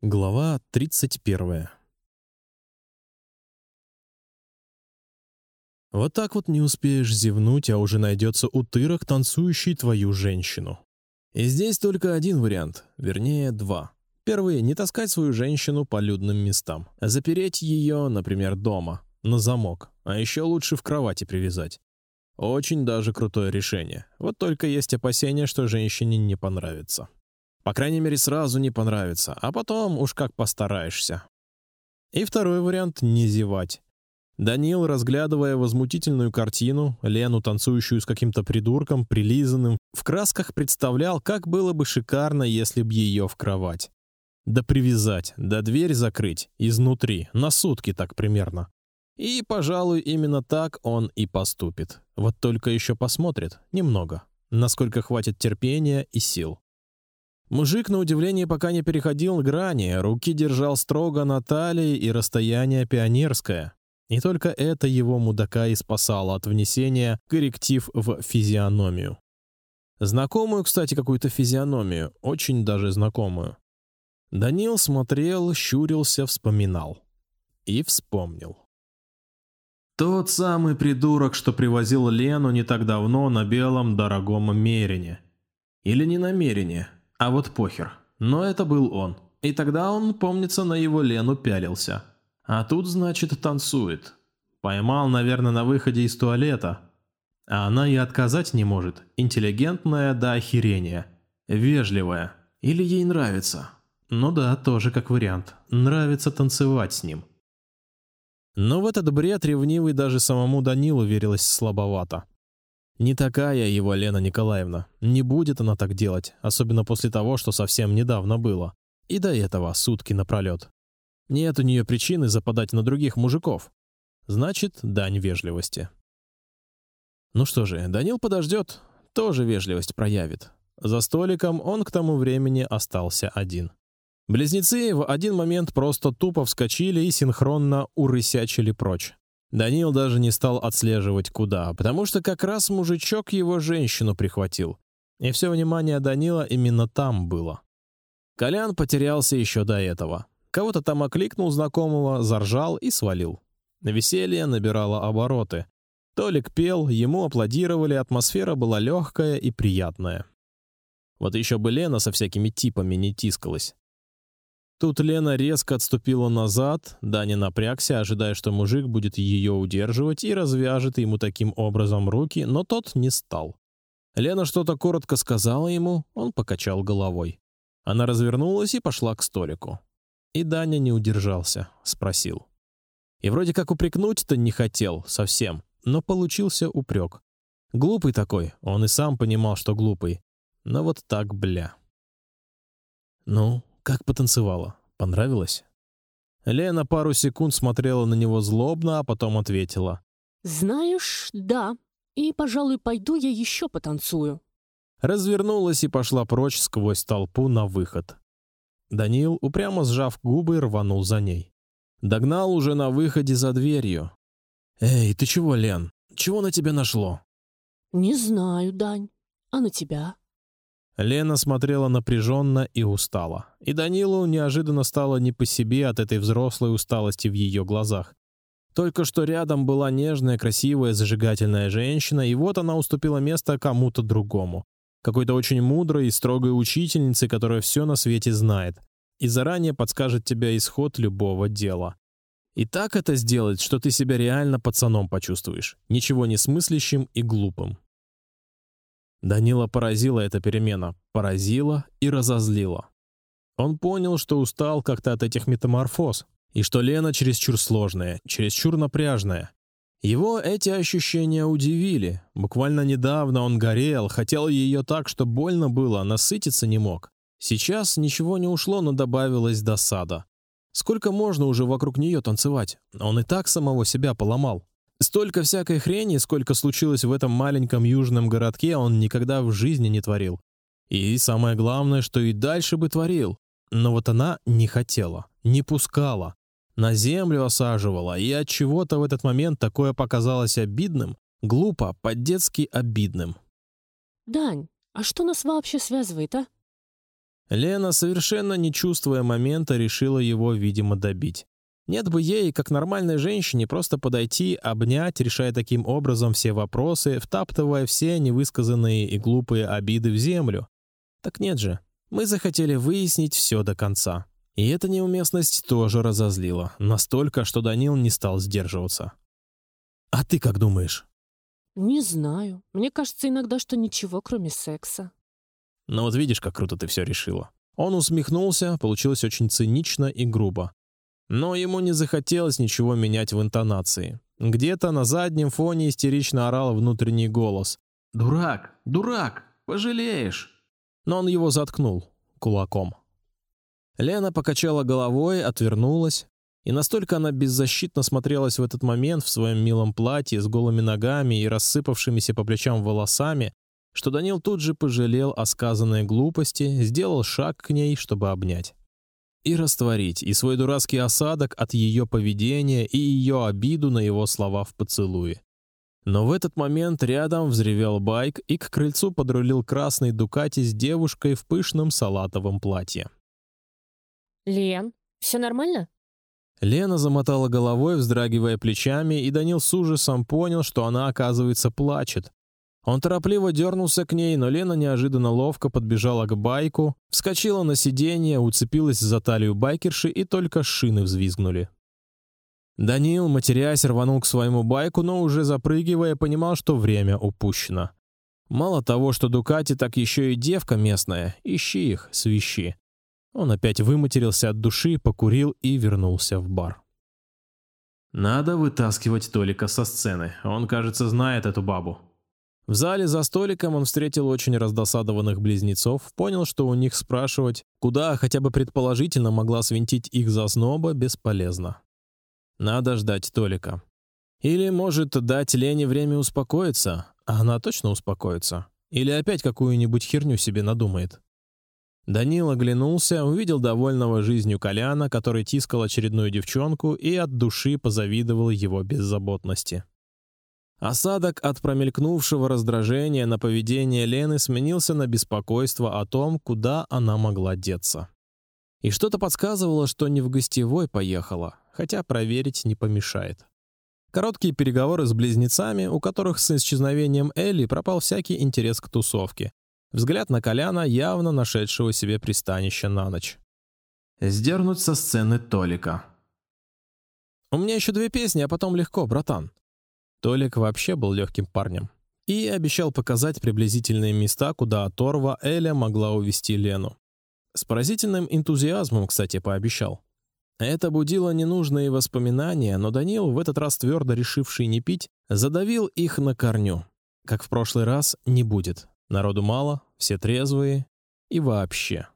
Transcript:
Глава тридцать первая. Вот так вот не успеешь зевнуть, а уже найдется утырок, танцующий твою женщину. И здесь только один вариант, вернее два. Первый: не таскать свою женщину по людным местам, а запереть ее, например, дома на замок, а еще лучше в кровати привязать. Очень даже крутое решение. Вот только есть опасения, что женщине не понравится. По крайней мере, сразу не понравится, а потом уж как постараешься. И второй вариант — не зевать. Данил, разглядывая возмутительную картину, Лену, танцующую с каким-то придурком, прилизанным, в красках представлял, как было бы шикарно, если б ее в кровать. Да привязать, да дверь закрыть изнутри, на сутки так примерно. И, пожалуй, именно так он и поступит. Вот только еще посмотрит немного, насколько хватит терпения и сил. Мужик, на удивление, пока не переходил грани, руки держал строго на талии и расстояние пионерское. И только это его мудака и спасало от внесения корректив в физиономию. Знакомую, кстати, какую-то физиономию, очень даже знакомую. Данил смотрел, щурился, вспоминал и вспомнил. Тот самый придурок, что привозил Лену не так давно на белом дорогом Мерине. Или не намерение, а вот похер. Но это был он. И тогда он, помнится, на его Лену пялился. А тут, значит, танцует. Поймал, наверное, на выходе из туалета. А она и отказать не может. Интеллигентная до охерения. Вежливая. Или ей нравится. Ну да, тоже как вариант. Нравится танцевать с ним. Но в этот бред ревнивый даже самому Данилу верилось слабовато. Не такая его Лена Николаевна. Не будет она так делать, особенно после того, что совсем недавно было. И до этого сутки напролет. Нет у нее причины западать на других мужиков. Значит, дань вежливости. Ну что же, Данил подождет, тоже вежливость проявит. За столиком он к тому времени остался один. Близнецы в один момент просто тупо вскочили и синхронно урысячили прочь. Данил даже не стал отслеживать куда, потому что как раз мужичок его женщину прихватил, и все внимание Данила именно там было. Колян потерялся еще до этого. Кого-то там окликнул знакомого, заржал и свалил. Веселье набирало обороты. Толик пел, ему аплодировали, атмосфера была легкая и приятная. Вот еще бы Лена со всякими типами не тискалась. Тут Лена резко отступила назад, Даня напрягся, ожидая, что мужик будет ее удерживать и развяжет ему таким образом руки, но тот не стал. Лена что-то коротко сказала ему, он покачал головой. Она развернулась и пошла к столику. И Даня не удержался, спросил. И вроде как упрекнуть-то не хотел совсем, но получился упрек. Глупый такой, он и сам понимал, что глупый. Но вот так, бля. Ну, как потанцевала? Понравилось? Лена пару секунд смотрела на него злобно, а потом ответила: "Знаешь, да. И, пожалуй, пойду я еще потанцую". Развернулась и пошла прочь сквозь толпу на выход. Данил, упрямо сжав губы, рванул за ней. Догнал уже на выходе за дверью. Эй, ты чего, Лен? Чего на тебя нашло? Не знаю, Дань. А на тебя? Лена смотрела напряженно и устала, и Данилу неожиданно стало не по себе от этой взрослой усталости в ее глазах. Только что рядом была нежная, красивая, зажигательная женщина, и вот она уступила место кому-то другому, какой-то очень мудрой и строгой учительнице, которая все на свете знает и заранее подскажет тебе исход любого дела. И так это сделать, что ты себя реально пацаном почувствуешь, ничего не смыслящим и глупым. Данила поразила эта перемена, поразила и разозлила. Он понял, что устал как-то от этих метаморфоз, и что Лена чересчур сложная, чересчур напряжная. Его эти ощущения удивили. Буквально недавно он горел, хотел ее так, что больно было, насытиться не мог. Сейчас ничего не ушло, но добавилась досада. Сколько можно уже вокруг нее танцевать? Он и так самого себя поломал. Столько всякой хрени, сколько случилось в этом маленьком южном городке, он никогда в жизни не творил. И самое главное, что и дальше бы творил. Но вот она не хотела, не пускала, на землю осаживала, и от чего-то в этот момент такое показалось обидным, глупо, по-детски обидным. Дань, а что нас вообще связывает, а? Лена, совершенно не чувствуя момента, решила его, видимо, добить. Нет бы ей, как нормальной женщине, просто подойти, обнять, решая таким образом все вопросы, втаптывая все невысказанные и глупые обиды в землю. Так нет же, мы захотели выяснить все до конца. И эта неуместность тоже разозлила, настолько, что Данил не стал сдерживаться. А ты как думаешь? Не знаю. Мне кажется иногда, что ничего, кроме секса. Ну вот видишь, как круто ты все решила. Он усмехнулся, получилось очень цинично и грубо. Но ему не захотелось ничего менять в интонации. Где-то на заднем фоне истерично орал внутренний голос: "Дурак, дурак, пожалеешь!" Но он его заткнул кулаком. Лена покачала головой, отвернулась, и настолько она беззащитно смотрелась в этот момент в своем милом платье с голыми ногами и рассыпавшимися по плечам волосами, что Данил тут же пожалел о сказанной глупости, сделал шаг к ней, чтобы обнять и растворить и свой дурацкий осадок от ее поведения и ее обиду на его слова в поцелуе. Но в этот момент рядом взревел байк, и к крыльцу подрулил красный Дукати с девушкой в пышном салатовом платье. Лен, все нормально? Лена замотала головой, вздрагивая плечами, и Данил с ужасом понял, что она оказывается плачет. Он торопливо дернулся к ней, но Лена неожиданно ловко подбежала к байку, вскочила на сиденье, уцепилась за талию байкерши и только шины взвизгнули. Данил, матерясь, рванул к своему байку, но уже запрыгивая, понимал, что время упущено. Мало того, что Дукати, так еще и девка местная. Ищи их, свищи. Он опять выматерился от души, покурил и вернулся в бар. Надо вытаскивать Толика со сцены. Он, кажется, знает эту бабу. В зале за столиком он встретил очень раздосадованных близнецов, понял, что у них спрашивать, куда хотя бы предположительно могла свинтить их зазноба, бесполезно. Надо ждать Толика. Или может дать Лене время успокоиться, а она точно успокоится. Или опять какую-нибудь херню себе надумает. Данил оглянулся, увидел довольного жизнью Коляна, который тискал очередную девчонку и от души позавидовал его беззаботности. Осадок от промелькнувшего раздражения на поведение Лены сменился на беспокойство о том, куда она могла деться. И что-то подсказывало, что не в гостевой поехала, хотя проверить не помешает. Короткие переговоры с близнецами, у которых с исчезновением Элли пропал всякий интерес к тусовке, Взгляд на Коляна, явно нашедшего себе пристанище на ночь. Сдернуть со сцены Толика. У меня еще две песни, а потом легко, братан. Толик вообще был легким парнем и обещал показать приблизительные места, куда оторва Эля могла увести Лену. С поразительным энтузиазмом, кстати, пообещал. Это будило ненужные воспоминания, но Данил, в этот раз твердо решивший не пить, задавил их на корню. Как в прошлый раз, не будет. Народу мало, все трезвые и вообще.